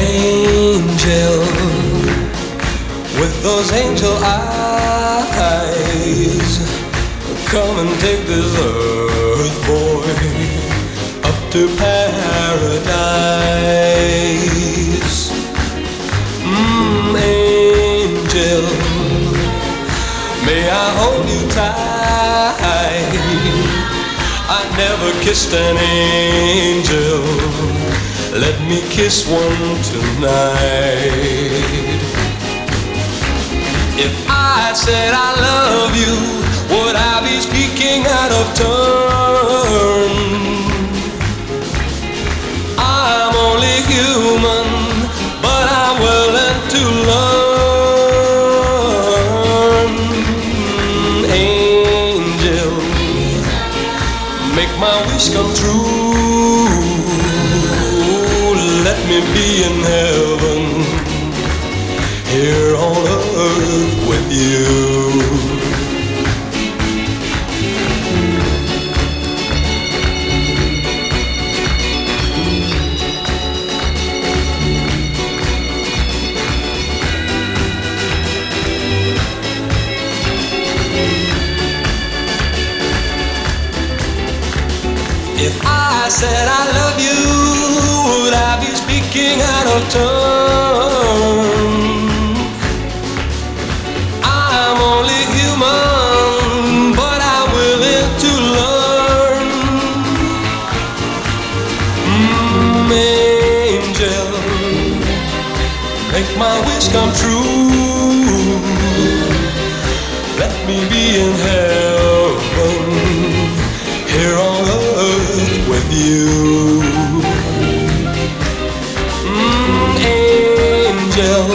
angel with those angel eyes. Come and take this earth boy up to paradise. Mmm, angel, may I hold you tight? I never kissed an angel. Let me kiss one tonight. If I said I love you, would I be speaking out of turn? I'm only human, but I'm willing to learn. Angel, make my wish come true. Here on earth with you. If I said I love you, would I be speaking out of turn? Make my wish come true. Let me be in heaven here on earth with you. Mm, angel,